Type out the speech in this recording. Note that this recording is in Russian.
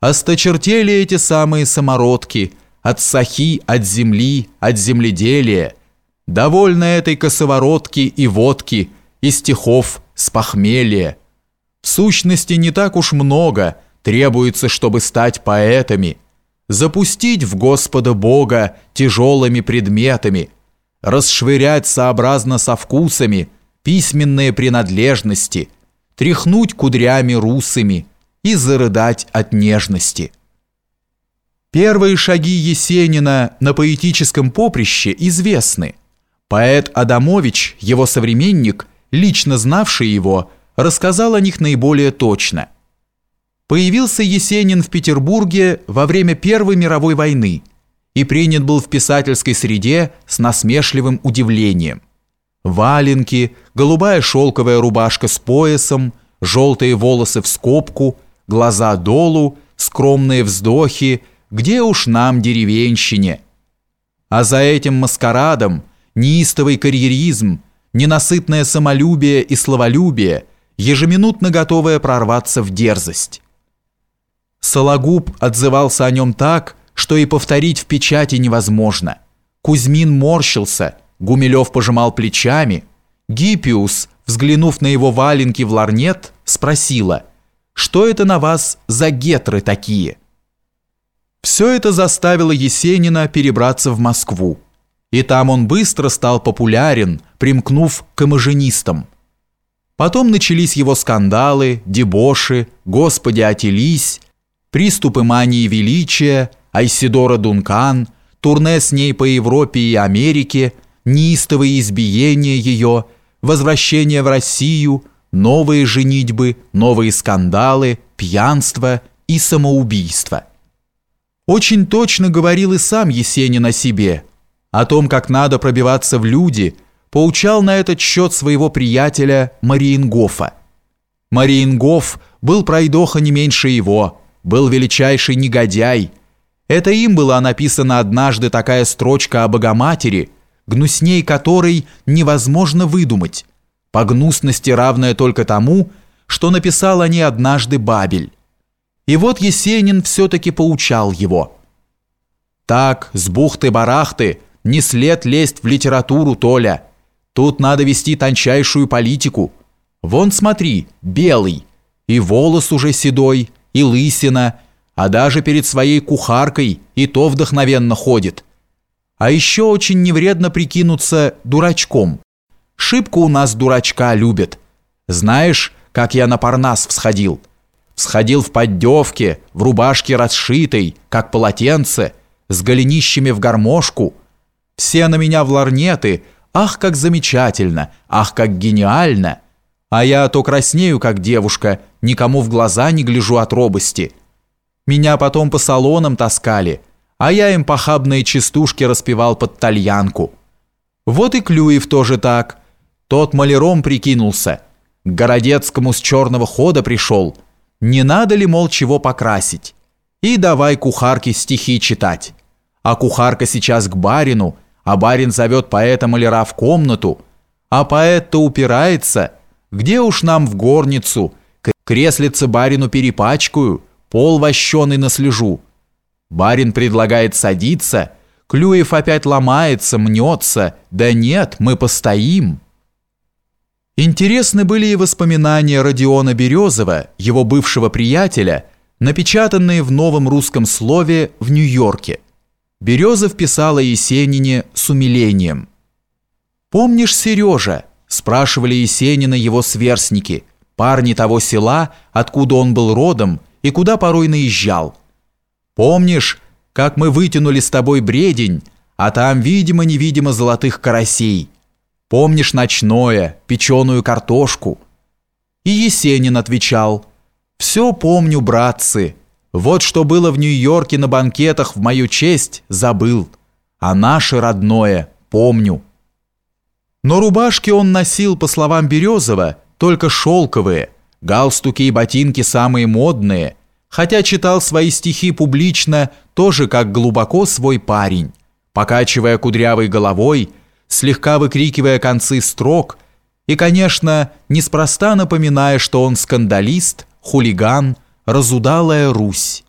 Осточертели эти самые самородки от сахи, от земли, от земледелия. Довольно этой косоворотки и водки, и стихов с похмелья. В сущности, не так уж много требуется, чтобы стать поэтами. Запустить в Господа Бога тяжелыми предметами, расшвырять сообразно со вкусами письменные принадлежности, тряхнуть кудрями русыми – и зарыдать от нежности. Первые шаги Есенина на поэтическом поприще известны. Поэт Адамович, его современник, лично знавший его, рассказал о них наиболее точно. Появился Есенин в Петербурге во время Первой мировой войны и принят был в писательской среде с насмешливым удивлением. Валенки, голубая шелковая рубашка с поясом, желтые волосы в скобку – глаза долу, скромные вздохи, где уж нам деревенщине. А за этим маскарадом неистовый карьеризм, ненасытное самолюбие и словолюбие, ежеминутно готовое прорваться в дерзость. Сологуб отзывался о нем так, что и повторить в печати невозможно. Кузьмин морщился, Гумилев пожимал плечами. Гиппиус, взглянув на его валенки в ларнет, спросила – что это на вас за гетры такие? Все это заставило Есенина перебраться в Москву. И там он быстро стал популярен, примкнув к имажинистам. Потом начались его скандалы, дебоши, «Господи, отелись», приступы мании величия, Айсидора Дункан, турне с ней по Европе и Америке, неистовые избиения ее, возвращение в Россию – новые женитьбы, новые скандалы, пьянство и самоубийство. Очень точно говорил и сам Есенин о себе, о том, как надо пробиваться в люди, поучал на этот счет своего приятеля Мариенгофа. Мариенгоф был пройдоха не меньше его, был величайший негодяй. Это им была написана однажды такая строчка о Богоматери, гнусней которой невозможно выдумать – по гнусности равная только тому, что написал о ней однажды Бабель. И вот Есенин все-таки поучал его. «Так, с бухты-барахты, не след лезть в литературу, Толя. Тут надо вести тончайшую политику. Вон смотри, белый, и волос уже седой, и лысина, а даже перед своей кухаркой и то вдохновенно ходит. А еще очень невредно прикинуться дурачком». Шибко у нас дурачка любят. Знаешь, как я на Парнас всходил? Всходил в поддевке, в рубашке расшитой, как полотенце, с голенищами в гармошку. Все на меня в ларнеты. Ах, как замечательно! Ах, как гениально! А я то краснею, как девушка, никому в глаза не гляжу от робости. Меня потом по салонам таскали, а я им похабные частушки распевал под тальянку. Вот и Клюев тоже так – тот маляром прикинулся. К Городецкому с черного хода пришел. Не надо ли, мол, чего покрасить? И давай кухарке стихи читать. А кухарка сейчас к барину, а барин зовет поэта-маляра в комнату. А поэт-то упирается. Где уж нам в горницу? Креслица барину перепачкаю, пол вощеный наслежу. Барин предлагает садиться, Клюев опять ломается, мнется. Да нет, мы постоим». Интересны были и воспоминания Родиона Березова, его бывшего приятеля, напечатанные в новом русском слове в Нью-Йорке. Березов писал о Есенине с умилением. «Помнишь, Сережа?» – спрашивали Есенина его сверстники, парни того села, откуда он был родом и куда порой наезжал. «Помнишь, как мы вытянули с тобой бредень, а там, видимо-невидимо, золотых карасей?» Помнишь ночное, печеную картошку?» И Есенин отвечал, «Все помню, братцы. Вот что было в Нью-Йорке на банкетах в мою честь, забыл. А наше родное помню». Но рубашки он носил, по словам Березова, только шелковые, галстуки и ботинки самые модные, хотя читал свои стихи публично тоже как глубоко свой парень, покачивая кудрявой головой, слегка выкрикивая концы строк и, конечно, неспроста напоминая, что он скандалист, хулиган, разудалая Русь.